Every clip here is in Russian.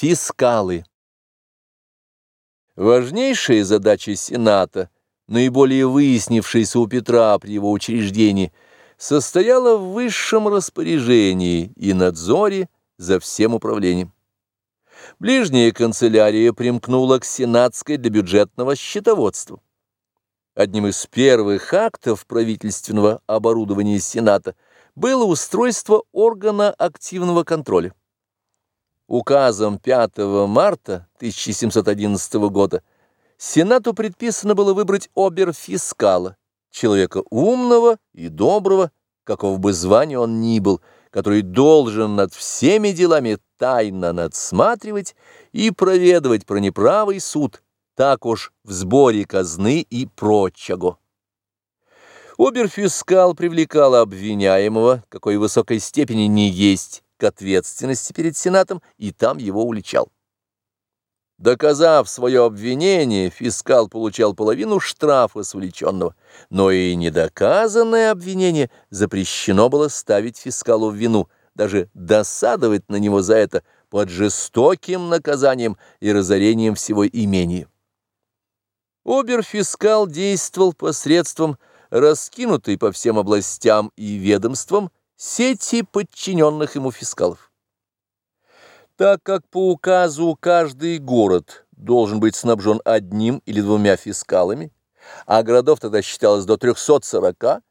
Фискалы. Важнейшая задача Сената, наиболее выяснившаяся у Петра при его учреждении, состояла в высшем распоряжении и надзоре за всем управлением. Ближняя канцелярия примкнула к сенатской для бюджетного счетоводства. Одним из первых актов правительственного оборудования Сената было устройство органа активного контроля. Указом 5 марта 1711 года Сенату предписано было выбрать оберфискала, человека умного и доброго, каков бы звания он ни был, который должен над всеми делами тайно надсматривать и проведывать про неправый суд, так уж в сборе казны и прочего. Оберфискал привлекал обвиняемого, какой высокой степени не есть, к ответственности перед Сенатом и там его уличал. Доказав свое обвинение, фискал получал половину штрафа с увлеченного, но и недоказанное обвинение запрещено было ставить фискалу в вину, даже досадовать на него за это под жестоким наказанием и разорением всего имения. Оберфискал действовал посредством раскинутой по всем областям и ведомствам сети подчиненных ему фискалов. Так как по указу каждый город должен быть снабжен одним или двумя фискалами, а городов тогда считалось до 340,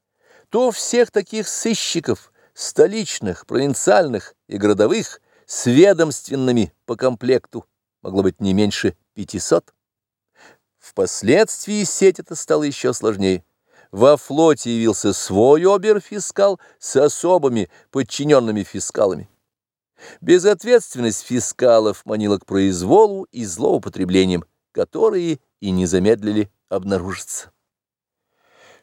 то всех таких сыщиков, столичных, провинциальных и городовых, с ведомственными по комплекту, могло быть не меньше 500. Впоследствии сеть эта стала еще сложнее во флоте явился свой оберфискал с особыми подчиненными фискалами. Безответственность фискалов манила к произволу и злоупотреблениям, которые и не замедлили обнаружиться.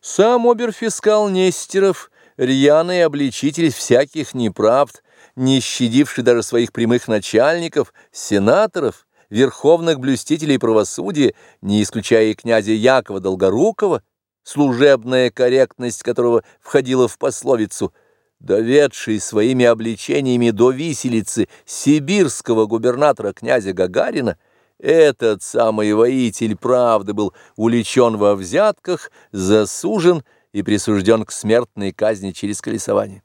Сам оберфискал Нестеров, рьяный обличитель всяких неправд, не щадивший даже своих прямых начальников, сенаторов, верховных блюстителей правосудия, не исключая и князя Якова Долгорукова, служебная корректность которого входила в пословицу, доведший своими обличениями до виселицы сибирского губернатора князя Гагарина, этот самый воитель правды был уличен во взятках, засужен и присужден к смертной казни через колесование.